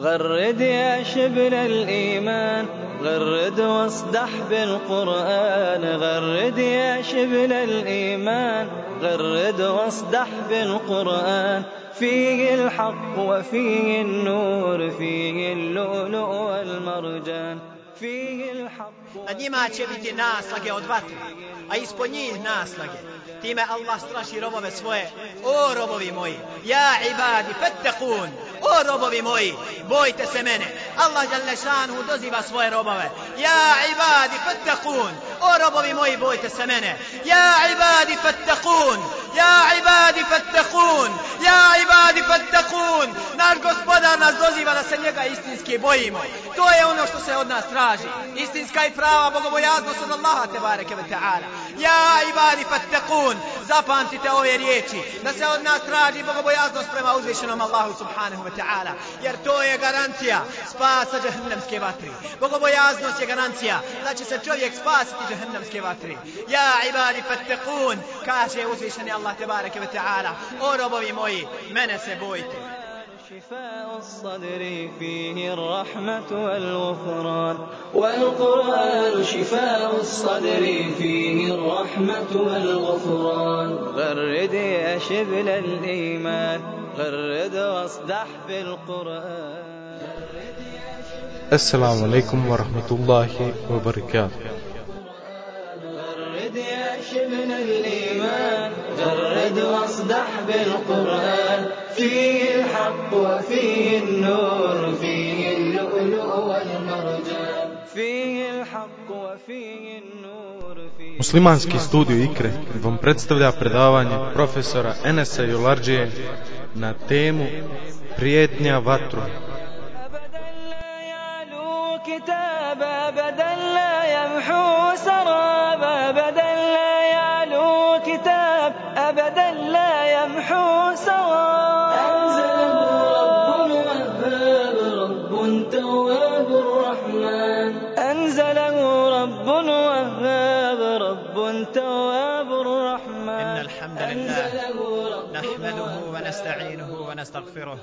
غرد يا شبل الإيمان غرد واصدح بالقرآن. غرد يا شبل الإيمان غرد واصدح بالقرآن. فيه الحق وفيه النور فيه اللؤلؤ والمرجان. فيه الحق Na njima će biti naslage od vatre, a ispod njih naslage. Time Allah straši robove svoje. O robovi moji, ja ibadi, fettekun. O robovi moji, bojte se mene. Allah Đalešanu doziva svoje robove. Ja ibadi, fettekun. O robovi moji, bojte se mene. Ja ibadi, fettekun. Ja ibadi, fettekun. Ja ibadi, fettekun. Naš gospodar nas doziva da se njega istinski bojimo. To je ono što se od nas traži. Istinska i prava bogobojaznost od Allaha te bareke ve ta'ala. Ja ibadi fattakun. Zapamtite ove riječi. Da se od nas traži bogobojaznost prema uzvišenom Allahu subhanahu wa ta'ala. Jer to je garancija spasa džahnemske vatri. Bogobojaznost je garancija da će se čovjek spasiti džahnemske vatri. Ja ibadi fattakun. Kaže uzvišeni Allah bareke ve ta'ala. O robovi moji, mene se. شفاء الصدر فيه الرحمة والغفران والقرآن شفاء الصدر فيه الرحمة والغفران غرد يا شبل الإيمان غرد واصدح بالقرآن السلام عليكم ورحمة الله وبركاته غرد يا شبل الإيمان غرد واصدح بالقرآن فيه الحق وفيه النور فيه اللؤلؤ والمرجان فيه الحق وفيه النور فيه Muslimanski studio Ikre vam predstavlja predavanje profesora Enesa Jolarđije na temu Prijetnja vatru. أبدا لا يعلو كتاب أبدا لا يمحو سراب أبدا نحمده ونستعينه ونستغفره.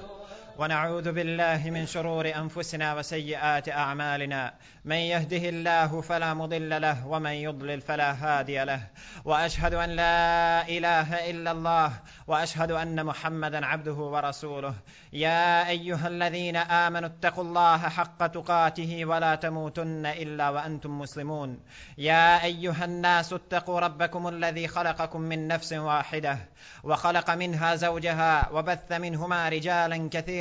ونعوذ بالله من شرور أنفسنا وسيئات أعمالنا. من يهده الله فلا مضل له ومن يضلل فلا هادي له. وأشهد أن لا إله إلا الله وأشهد أن محمدا عبده ورسوله. يا أيها الذين آمنوا اتقوا الله حق تقاته ولا تموتن إلا وأنتم مسلمون. يا أيها الناس اتقوا ربكم الذي خلقكم من نفس واحدة وخلق منها زوجها وبث منهما رجالا كثيرا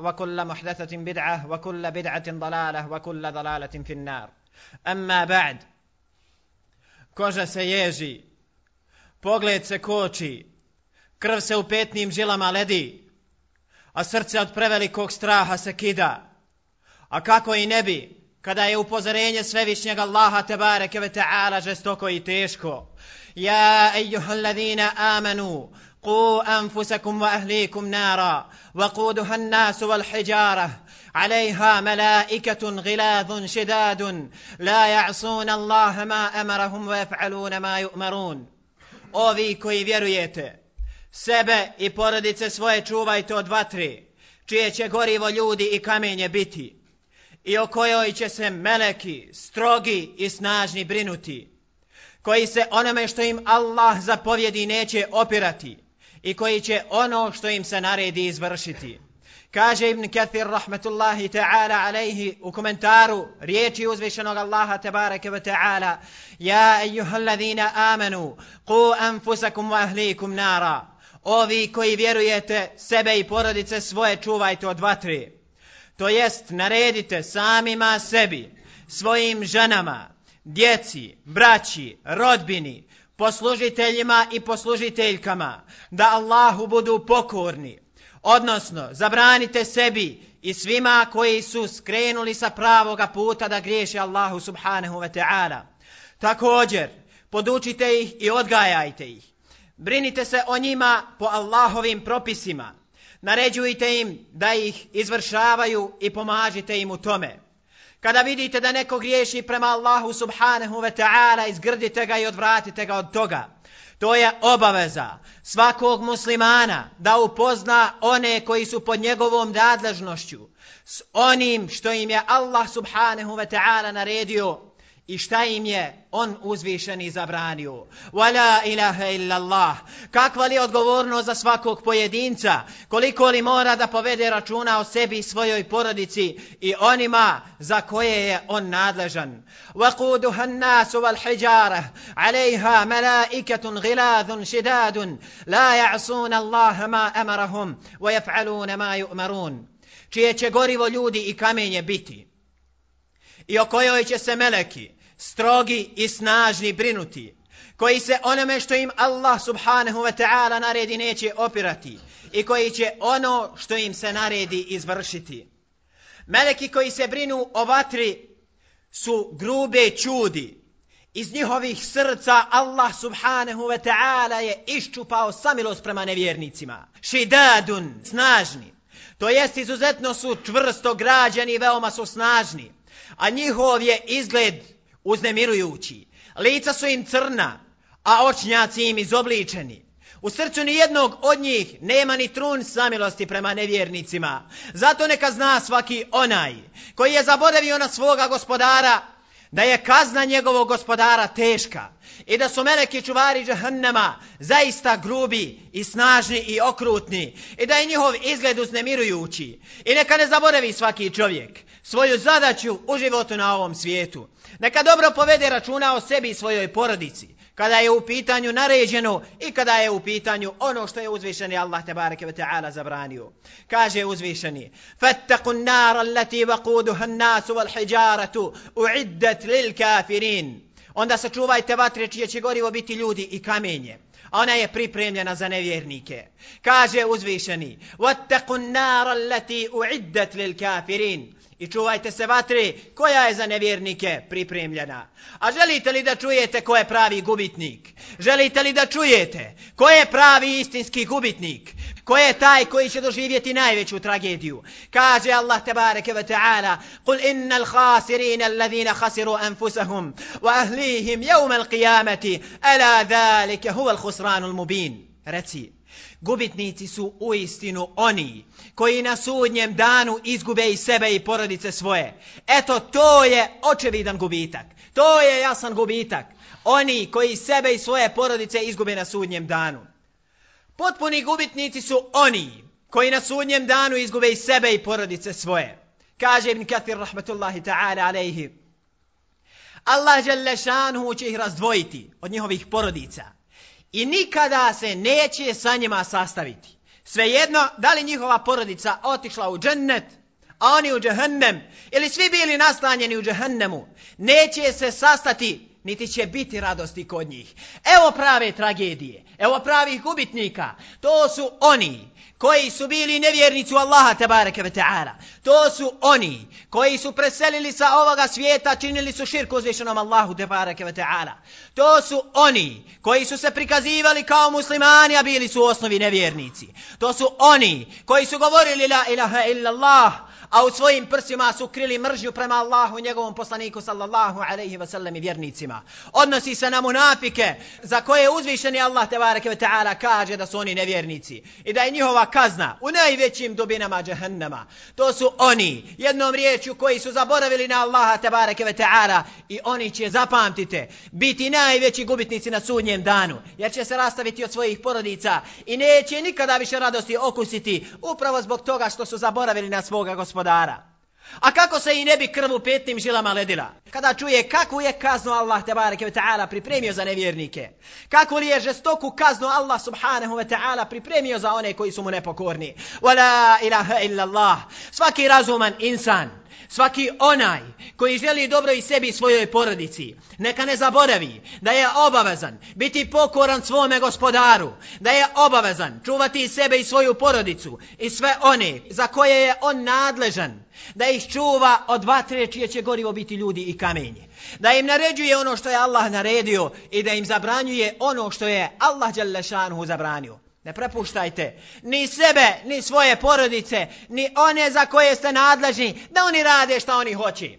وكل محدثه بدعه وكل بدعه ضلاله وكل ضلاله في النار اما بعد koža se ježi, pogled se koči, krv se u petnim žilama ledi, a srce od prevelikog straha se kida. A kako i ne bi, kada je upozorenje svevišnjeg Allaha tebareke ve ta'ala žestoko i teško. Ja, ejuha alladhina amanu, قوا أنفسكم وأهليكم نارا وقودها الناس والحجارة عليها ملائكة غلاظ شداد لا يعصون الله ما أمرهم ويفعلون ما يؤمرون Ovi koji vjerujete, sebe i porodice svoje čuvajte od vatre, čije će gorivo ljudi i kamenje biti, i o kojoj će se meleki, strogi i snažni brinuti, koji se onome što im Allah zapovjedi neće opirati, i koji će ono što im se naredi izvršiti. Kaže Ibn Kathir rahmetullahi ta'ala alaihi u komentaru riječi uzvišenog Allaha tabaraka wa ta'ala Ja ejuhalladhina amanu ku anfusakum wa ahlikum nara Ovi koji vjerujete sebe i porodice svoje čuvajte od vatre. To jest naredite samima sebi, svojim ženama, djeci, braći, rodbini, poslužiteljima i poslužiteljkama, da Allahu budu pokorni, Odnosno, zabranite sebi i svima koji su skrenuli sa pravoga puta da griješe Allahu subhanahu wa ta'ala. Također, podučite ih i odgajajte ih. Brinite se o njima po Allahovim propisima. Naređujte im da ih izvršavaju i pomažite im u tome. Kada vidite da neko griješi prema Allahu subhanahu wa ta'ala, izgrdite ga i odvratite ga od toga. To je obaveza svakog muslimana da upozna one koji su pod njegovom nadležnošću s onim što im je Allah subhanahu wa ta'ala naredio I šta im je on uzvišeni zabranio? Wala ilaha illallah. Kakva li odgovornost za svakog pojedinca? Koliko li mora da povede računa o sebi i svojoj porodici i onima za koje je on nadležan? Wa quduha an-nasu wal hijara 'alayha mala'ikatun ghiladun shidadun la ya'suna Allaha ma amarahum wa yaf'aluna ma yu'marun. Čije će gorivo ljudi i kamenje biti? I o kojoj će se meleki, strogi i snažni brinuti, koji se onome što im Allah subhanahu wa ta'ala naredi neće opirati i koji će ono što im se naredi izvršiti. Meleki koji se brinu o vatri su grube čudi. Iz njihovih srca Allah subhanahu wa ta'ala je iščupao samilost prema nevjernicima. Šidadun, snažni. To jest izuzetno su čvrsto građani, veoma su snažni a njihov je izgled uznemirujući. Lica su im crna, a očnjaci im izobličeni. U srcu ni jednog od njih nema ni trun samilosti prema nevjernicima. Zato neka zna svaki onaj koji je zaboravio na svoga gospodara da je kazna njegovog gospodara teška i da su meleki čuvari džahannama zaista grubi i snažni i okrutni i da je njihov izgled uznemirujući i neka ne zaboravi svaki čovjek svoju zadaću u životu na ovom svijetu. Neka dobro povede računa o sebi i svojoj porodici, kada je u pitanju naređeno i kada je u pitanju ono što je uzvišeni Allah tebareke ve taala zabranio. Kaže uzvišeni: "Fattaqun nar allati waquduha an-nas wal hijaratu uiddat lil kafirin." Onda se čuvajte vatre čije će gorivo biti ljudi i kamenje. Ona je pripremljena za nevjernike. Kaže uzvišeni: "Wattaqun nar allati uiddat lil kafirin." I čuvajte se vatri koja je za nevjernike pripremljena. A želite li da čujete ko je pravi gubitnik? Želite li da čujete ko je pravi istinski gubitnik? Ko je taj koji će doživjeti najveću tragediju? Kaže Allah tebareke ve ta'ala Kul innal khasirin allazina khasiru anfusahum wa ahlihim jevme al-qiyamati ala dhalike huval al-khusranu al-mubin. Reci, gubitnici su u istinu oni koji na sudnjem danu izgube i sebe i porodice svoje. Eto, to je očevidan gubitak. To je jasan gubitak. Oni koji sebe i svoje porodice izgube na sudnjem danu. Potpuni gubitnici su oni koji na sudnjem danu izgube i sebe i porodice svoje. Kaže Ibn Kathir rahmatullahi ta'ala alaihi. Allah žele šanhu će ih razdvojiti od njihovih porodica. I nikada se neće sa njima sastaviti. Svejedno, da li njihova porodica otišla u džennet, a oni u džehennem, ili svi bili nastanjeni u džehennemu, neće se sastati, niti će biti radosti kod njih. Evo prave tragedije, evo pravih gubitnika, to su oni koji su bili nevjernici u Allaha tabaraka ve ta'ala. To su oni koji su preselili sa ovoga svijeta, činili su širk uzvišenom Allahu tabaraka ve ta'ala. To su oni koji su se prikazivali kao muslimani, a bili su u osnovi nevjernici. To su oni koji su govorili la ilaha illallah, a u svojim prsima su krili mržnju prema Allahu i njegovom poslaniku sallallahu alaihi wa sallam i vjernicima. Odnosi se na munafike za koje uzvišeni Allah tebareke ve ta'ala kaže da su oni nevjernici i da je njihova kazna u najvećim dubinama džahannama. To su oni jednom riječju koji su zaboravili na Allaha tebareke ve ta'ala i oni će zapamtite biti najveći gubitnici na sudnjem danu jer će se rastaviti od svojih porodica i neće nikada više radosti okusiti upravo zbog toga što su zaboravili na svoga gospodara. A kako se i ne bi krv u petnim žilama ledila? Kada čuje kakvu je kaznu Allah tebareke ve ta'ala pripremio za nevjernike? Kako li je žestoku kaznu Allah subhanahu ve ta'ala pripremio za one koji su mu nepokorni? Wala ilaha illa Allah. Svaki razuman insan Svaki onaj koji želi dobro i sebi i svojoj porodici, neka ne zaboravi da je obavezan biti pokoran svome gospodaru, da je obavezan čuvati sebe i svoju porodicu i sve one za koje je on nadležan, da ih čuva od vatre čije će gorivo biti ljudi i kamenje. Da im naređuje ono što je Allah naredio i da im zabranjuje ono što je Allah Đalešanuhu zabranio. Ne prepuštajte ni sebe, ni svoje porodice, ni one za koje ste nadležni, da oni rade šta oni hoće.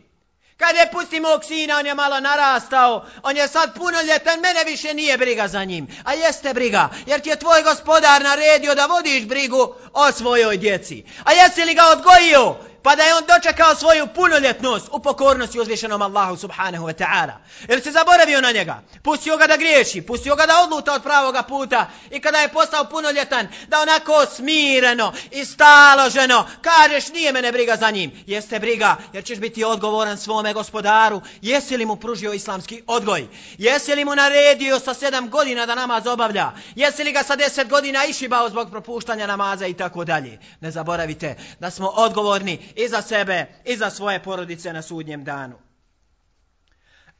Kad je pusti mog sina, on je malo narastao, on je sad punoljetan, mene više nije briga za njim. A jeste briga, jer ti je tvoj gospodar naredio da vodiš brigu o svojoj djeci. A jesi li ga odgojio? Pa da je on dočekao svoju punoljetnost u pokornosti uzvišenom Allahu subhanahu wa ta'ala. Ili se zaboravio na njega? Pustio ga da griješi, pustio ga da odluta od pravoga puta i kada je postao punoljetan, da onako smireno i staloženo kažeš nije mene briga za njim. Jeste briga jer ćeš biti odgovoran svome gospodaru. Jesi li mu pružio islamski odgoj? Jesi li mu naredio sa sedam godina da namaz obavlja? Jesi li ga sa deset godina išibao zbog propuštanja namaza i tako dalje? Ne zaboravite da smo odgovorni i za sebe i za svoje porodice na sudnjem danu.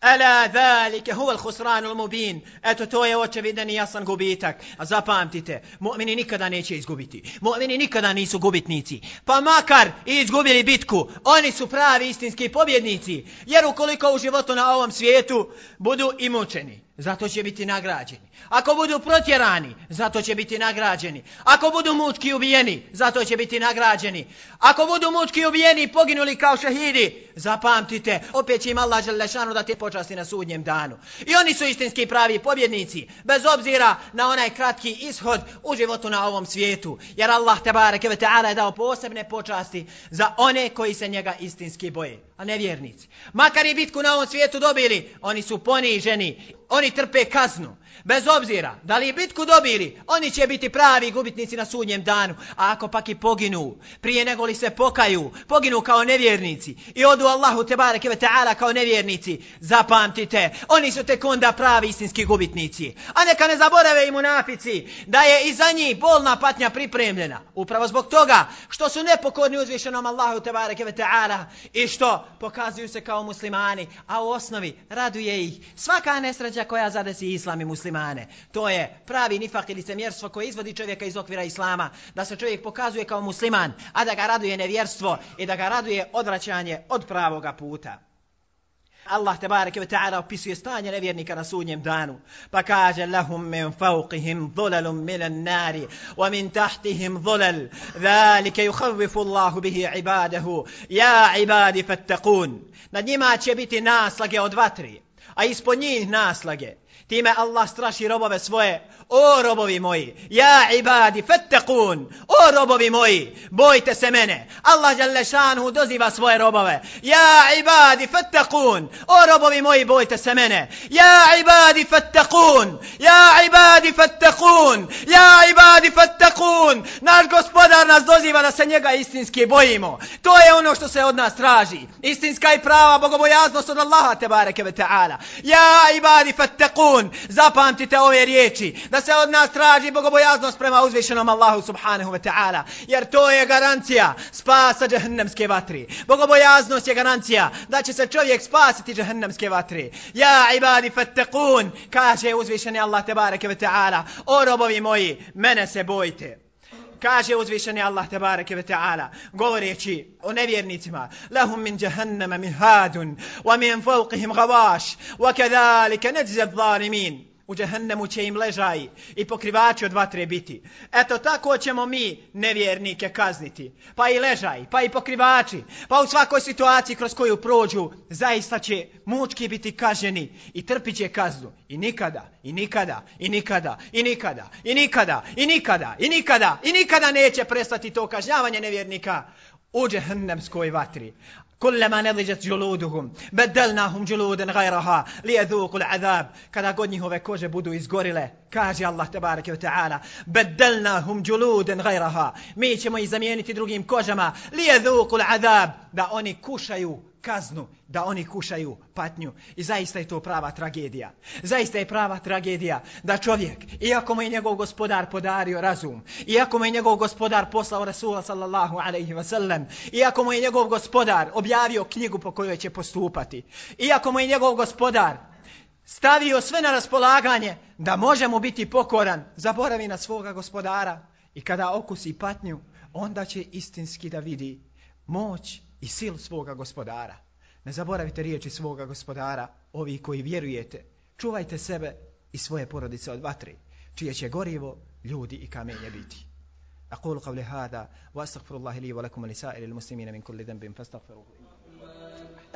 Ala zalike huwa al-khusran al-mubin. Eto to je očevidan i jasan gubitak. A zapamtite, mu'mini nikada neće izgubiti. Mu'mini nikada nisu gubitnici. Pa makar i izgubili bitku, oni su pravi istinski pobjednici. Jer ukoliko u životu na ovom svijetu budu i mučeni, zato će biti nagrađeni. Ako budu protjerani, zato će biti nagrađeni. Ako budu mučki ubijeni, zato će biti nagrađeni. Ako budu mučki ubijeni i poginuli kao šehidi, zapamtite, opet će im Allah želešanu da te počasti na sudnjem danu. I oni su istinski pravi pobjednici, bez obzira na onaj kratki ishod u životu na ovom svijetu. Jer Allah Tebareke ve ta'ala je dao posebne počasti za one koji se njega istinski boje, a ne vjernici. Makar i bitku na ovom svijetu dobili, oni su poniženi, oni trpe kaznu. Bez obzira, da li bitku dobili, oni će biti pravi gubitnici na sudnjem danu. A ako pak i poginu, prije nego li se pokaju, poginu kao nevjernici i odu Allahu te bareke ve ta'ala kao nevjernici, zapamtite, oni su tek onda pravi istinski gubitnici. A neka ne zaborave i munafici da je i za njih bolna patnja pripremljena. Upravo zbog toga što su nepokorni uzvišenom Allahu te bareke ve ta'ala i što pokazuju se kao muslimani, a u osnovi raduje ih svaka nesreća koja zadesi islam i muslimani muslimane. To je pravi nifak ili semjerstvo koje izvodi čovjeka iz okvira islama, da se čovjek pokazuje kao musliman, a da ga raduje nevjerstvo i da ga raduje odvraćanje od pravoga puta. Allah te bareke ve taala opisuje stanje nevjernika na sudnjem danu. Pa kaže lahum min fawqihim dhulalun min an-nari wa min tahtihim dhulal. Zalika yukhawwifu Allahu bihi ibadahu. Ya ibadi fattaqun. Nad njima će biti naslage od vatri, a ispod njih naslage. Time Allah straši robove svoje. O robovi moji, ja ibadi, fettekun. O robovi moji, bojte se mene. Allah jale šanhu doziva svoje robove. Ja ibadi, fettekun. O robovi moji, bojte se mene. Ja ibadi, fettekun. Ja ibadi, fettekun. Ja ibadi, fettekun. Naš gospodar nas doziva da se njega istinski bojimo. To je ono što se od nas traži. Istinska i prava bogobojaznost od Allaha te bareke ve ta'ala. Ja ibadi, fettekun ta'lamun. Zapamtite ove riječi. Da se od nas traži bogobojaznost prema uzvišenom Allahu subhanahu wa ta'ala. Jer to je garancija spasa džahnemske vatri. Bogobojaznost je garancija da će se čovjek spasiti džahnemske vatri. Ja ibadi fattakun. Kaže uzvišeni Allah tebareke wa ta'ala. O robovi moji, mene se bojite kaže uzvišeni Allah tebareke ve taala govoreći o nevjernicima lahum min jahannama mihadun wa min fawqihim ghawash wa kadhalika najzi adh-dhalimin U džehennemu će im ležaj i pokrivači od vatre biti. Eto tako ćemo mi nevjernike kazniti. Pa i ležaj, pa i pokrivači. Pa u svakoj situaciji kroz koju prođu, zaista će mučki biti kaženi i trpit će kaznu. I nikada, i nikada, i nikada, i nikada, i nikada, i nikada, i nikada, i nikada neće prestati to kažnjavanje nevjernika u džehennemskoj vatri kullama nadijat juluduhum badalnahum juludan ghayraha liyadhuqu al'adab kada god njihove kože budu izgorile kaže Allah tebareke ve taala badalnahum juludan ghayraha mi ćemo ih zamijeniti drugim kožama liyadhuqu al'adab da oni kušaju kaznu da oni kušaju patnju. I zaista je to prava tragedija. Zaista je prava tragedija da čovjek, iako mu je njegov gospodar podario razum, iako mu je njegov gospodar poslao Rasula sallallahu alaihi wasallam, iako mu je njegov gospodar objavio knjigu po kojoj će postupati, iako mu je njegov gospodar stavio sve na raspolaganje da može mu biti pokoran, zaboravi na svoga gospodara i kada okusi patnju, onda će istinski da vidi moć i sil svoga gospodara. Ne zaboravite riječi svoga gospodara, ovi koji vjerujete. Čuvajte sebe i svoje porodice od vatri, čije će gorivo ljudi i kamenje biti. أقول قولي هذا وأستغفر الله لي ولكم ولسائر المسلمين من كل ذنب فاستغفروه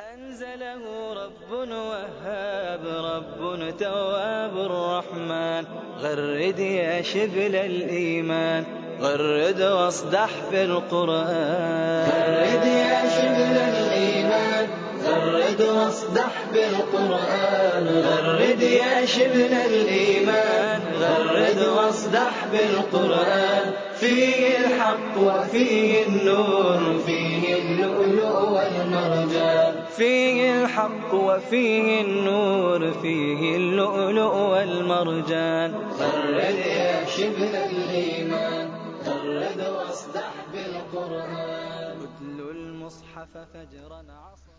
أنزله رب وهاب رب تواب الرحمن غرد يا شبل الإيمان غرد واصدح في القرآن. غرد يا شبل الإيمان غرد واصدح بالقرآن غرد يا شبل الإيمان غرد واصدح بالقرآن فيه الحق وفيه النور فيه اللؤلؤ والمرجان. فيه الحق وفيه النور فيه اللؤلؤ والمرجان. غرد يا شبل الإيمان غرد واصدح بالقرآن. اتل المصحف فجرا عصا.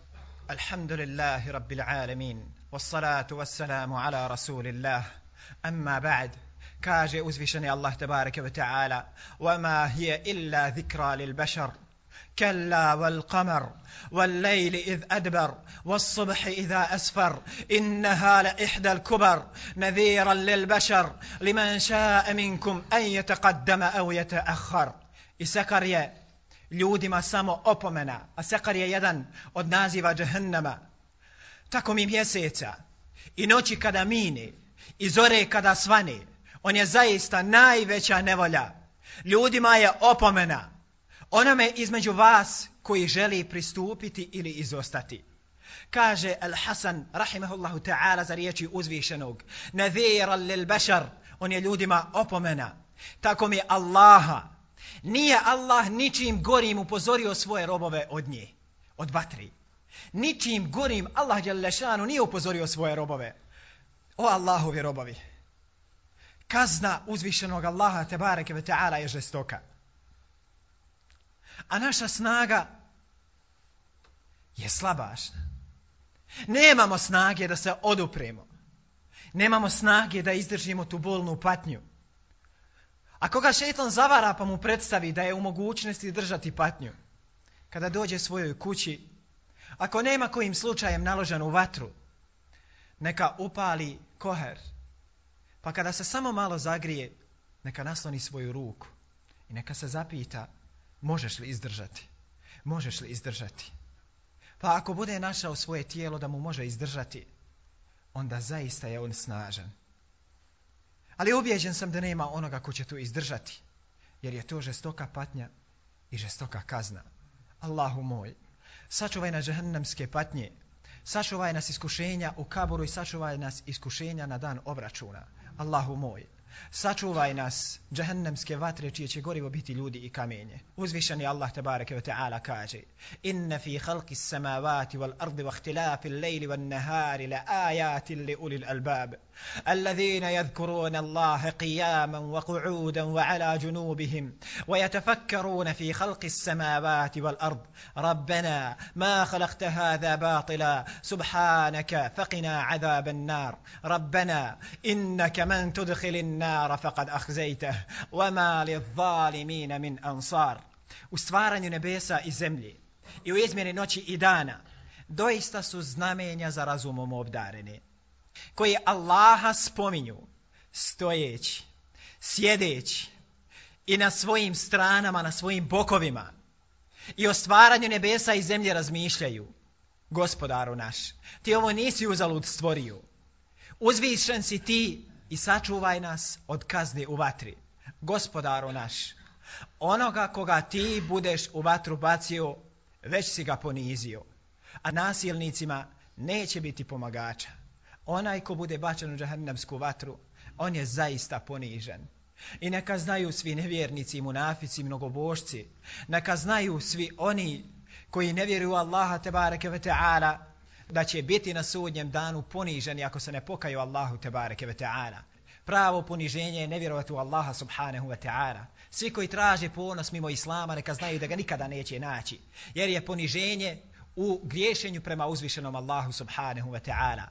الحمد لله رب العالمين والصلاة والسلام على رسول الله. أما بعد كاجي uzvišeni الله تبارك وتعالى وما هي إلا ذكرى للبشر. كلا والقمر والليل إذ أدبر والصبح إذا أسفر إنها لإحدى الكبر نذيرا للبشر لمن شاء منكم أن يتقدم أو يتأخر إسكر je ljudima samo opomena, a sekar je jedan od naziva džahennama. Tako mi mjeseca i noći kada mini i zore kada svani, on je zaista najveća nevolja. Ljudima je opomena onome između vas koji želi pristupiti ili izostati. Kaže Al-Hasan, rahimahullahu ta'ala, za riječi uzvišenog, nadhira lil bešar, on je ljudima opomena. Tako mi Allaha, Nije Allah ničim gorim upozorio svoje robove od nje, od vatri. Ničim gorim Allah Đalešanu nije upozorio svoje robove. O Allahovi robovi. Kazna uzvišenog Allaha Tebareke ve Ta'ala je žestoka. A naša snaga je slabašna. Nemamo snage da se odupremo. Nemamo snage da izdržimo tu bolnu patnju. A koga šetan zavara pa mu predstavi da je u mogućnosti držati patnju, kada dođe svojoj kući, ako nema kojim slučajem naložen u vatru, neka upali koher, pa kada se samo malo zagrije, neka nasloni svoju ruku i neka se zapita, možeš li izdržati? Možeš li izdržati? Pa ako bude našao svoje tijelo da mu može izdržati, onda zaista je on snažan. Ali ubijeđen sam da nema onoga ko će to izdržati. Jer je to žestoka patnja i žestoka kazna. Allahu moj, sačuvaj nas džahannamske patnje, sačuvaj nas iskušenja u kaboru i sačuvaj nas iskušenja na dan obračuna. Allahu moj, sačuvaj nas džahennemske vatre čije će gorivo biti ljudi i kamenje. Uzvišeni Allah tabareke ve ta'ala kaže Inna fi halki samavati wal ardi wa ihtilafi l-lejli wa nahari la ajati li ulil albab. الذين يذكرون الله قياما وقعودا وعلى جنوبهم ويتفكرون في خلق السماوات والأرض. ربنا ما خلقت هذا باطلا سبحانك فقنا عذاب النار. ربنا إنك من تدخل النار فقد أخزيته وما للظالمين من أنصار. U stvaranju nebesa i u izmjeni noći i dana doista su znamenja za razumom obdareni. Koji Allaha spominju stojeći, sjedeći i na svojim stranama, na svojim bokovima i o stvaranju nebesa i zemlje razmišljaju. Gospodaru naš, ti ovo nisi uzalud stvorio. Uzvišen si ti i sačuvaj nas od kazne u vatri. Gospodaru naš, onoga koga ti budeš u vatru bacio, već si ga ponizio. A nasilnicima neće biti pomagača onaj ko bude bačen u džahannamsku vatru, on je zaista ponižen. I neka znaju svi nevjernici i munafici, mnogobošci, neka znaju svi oni koji ne vjeruju Allaha tebareke ve ta'ala, da će biti na sudnjem danu poniženi ako se ne pokaju Allahu tebareke ve ta'ala. Pravo poniženje je nevjerovati u Allaha subhanahu wa ta'ala. Svi koji traže ponos mimo Islama neka znaju da ga nikada neće naći. Jer je poniženje u griješenju prema uzvišenom Allahu subhanahu wa ta'ala.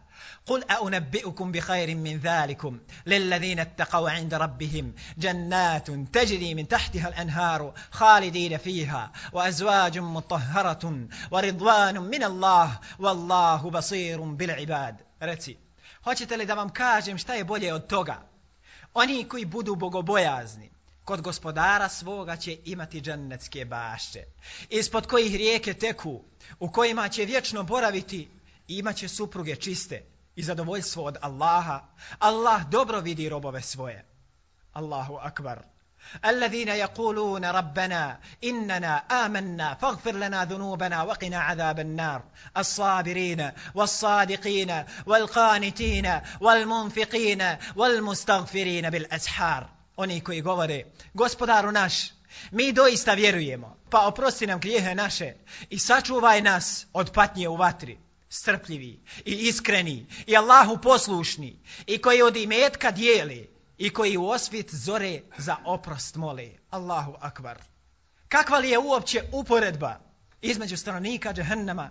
Qul a unabbi'ukum bi khairin min thalikum lillazine attaqav inda rabbihim jannatun tajri min tahtiha l'anharu khalidina fiha wa azwajun mutahharatun wa ridwanun min Allah wallahu basirun bil ibad. Reci, hoćete li da vam kažem šta je bolje od toga? Oni koji budu bogobojazni, kod gospodara svoga će imati džennetske bašće, ispod kojih rijeke teku, u kojima će vječno boraviti i imaće supruge čiste i zadovoljstvo od Allaha. Allah dobro vidi robove svoje. Allahu akbar. الذين يقولون ربنا إننا آمنا فاغفر لنا ذنوبنا وقنا عذاب النار الصابرين والصادقين والقانتين والمنفقين والمستغفرين بالأسحار oni koji govore, gospodaru naš, mi doista vjerujemo, pa oprosti nam grijehe naše i sačuvaj nas od patnje u vatri, strpljivi i iskreni i Allahu poslušni i koji od imetka dijeli i koji u osvit zore za oprost mole. Allahu akbar. Kakva li je uopće uporedba između stanovnika džehennama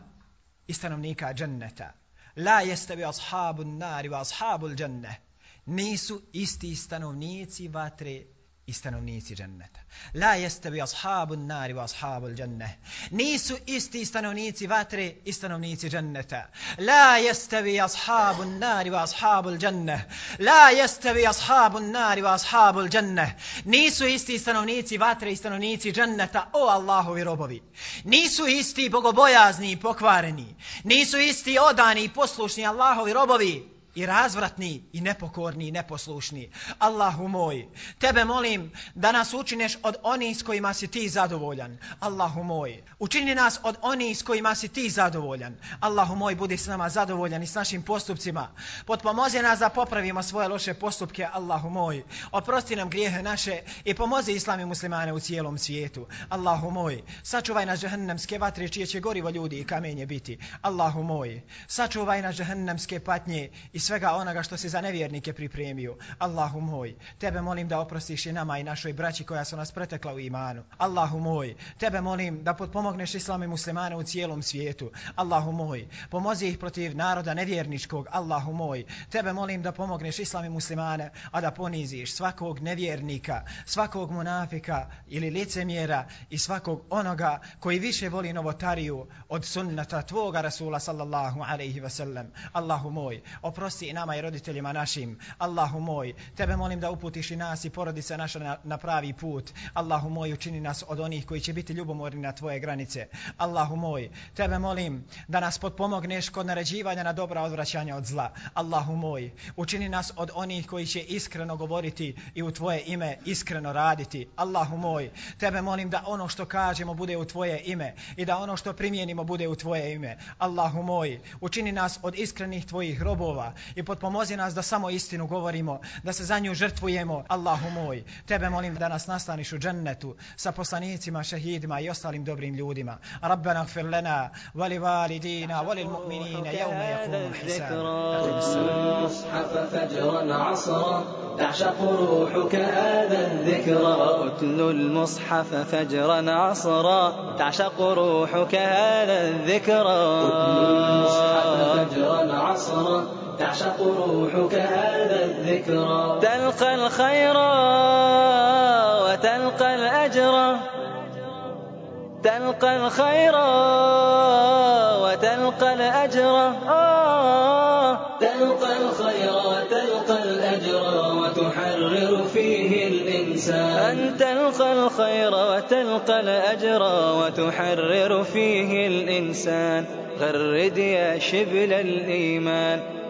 i stanovnika dženneta? La jeste bi ashabu nari wa ashabu dženne. Nisu isti stanovnici vatre i stanovnici dženneta. La jeste bi ashabu nari wa ashabu dženne. Nisu isti stanovnici vatre i stanovnici dženneta. La jeste bi ashabu nari wa ashabu dženne. La jeste bi ashabu nari wa ashabu dženne. Nisu isti stanovnici vatre i stanovnici dženneta. O Allahovi robovi. Nisu isti bogobojazni i pokvareni. Nisu isti odani i poslušni Allahovi robovi i razvratni i nepokorni i neposlušni. Allahu moj, tebe molim da nas učineš od onih s kojima si ti zadovoljan. Allahu moj, učini nas od onih s kojima si ti zadovoljan. Allahu moj, budi s nama zadovoljan i s našim postupcima. Potpomozi nas da popravimo svoje loše postupke. Allahu moj, oprosti nam grijehe naše i pomozi islami muslimane u cijelom svijetu. Allahu moj, sačuvaj nas džahnemske vatre čije će gorivo ljudi i kamenje biti. Allahu moj, sačuvaj nas džahnemske patnje i svega onoga što se za nevjernike pripremio. Allahu moj, tebe molim da oprostiš i nama i našoj braći koja su nas pretekla u imanu. Allahu moj, tebe molim da potpomogneš islami muslimane u cijelom svijetu. Allahu moj, pomozi ih protiv naroda nevjerničkog. Allahu moj, tebe molim da pomogneš islami muslimane, a da poniziš svakog nevjernika, svakog munafika ili licemjera i svakog onoga koji više voli novotariju od sunnata tvoga Rasula sallallahu alaihi wasallam. Allahu moj, oprosti oprosti i nama i roditeljima našim. Allahu moj, tebe molim da uputiš i nas i porodice naša na, na pravi put. Allahu moj, učini nas od onih koji će biti ljubomorni na tvoje granice. Allahu moj, tebe molim da nas potpomogneš kod naređivanja na dobra odvraćanja od zla. Allahu moj, učini nas od onih koji će iskreno govoriti i u tvoje ime iskreno raditi. Allahu moj, tebe molim da ono što kažemo bude u tvoje ime i da ono što primijenimo bude u tvoje ime. Allahu moj, učini nas od iskrenih tvojih robova i potpomozi nas da samo istinu govorimo, da se za nju žrtvujemo. Allahu moj, tebe molim da nas nastaniš u džennetu sa poslanicima, šehidima i ostalim dobrim ljudima. Rabbana gfir lana, vali validina, vali mu'minina, jevme jakumu hisan. تعشق روحك هذا الذكرى أتل المصحف فجرا عصرا تعشق روحك هذا الذكرى أتل المصحف فجرا عصرا تعشق روحك هذا الذكرى. تلقى الخير وتلقى الأجر. تلقى الخير وتلقى الأجر. تلقى الخير وتلقى الأجر وتحرر فيه الإنسان. أن تلقى الخير وتلقى الأجر وتحرر فيه الإنسان. غرد يا شبل الإيمان.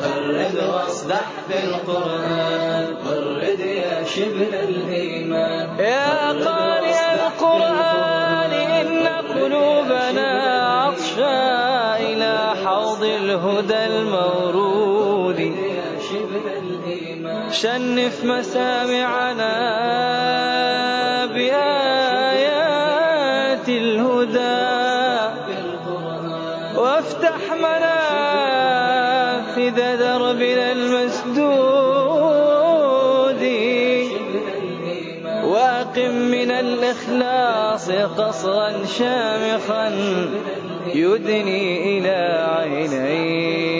فرد واصدح بالقرآن فرد يا شبل الإيمان. يا قارئ القرآن إن قلوبنا عطشا إلى حوض الهدى المورود. شنف مسامعنا. الإخلاص قصرا شامخا يدني إلى عينيك